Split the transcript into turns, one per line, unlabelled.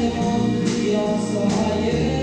I'm on the other side.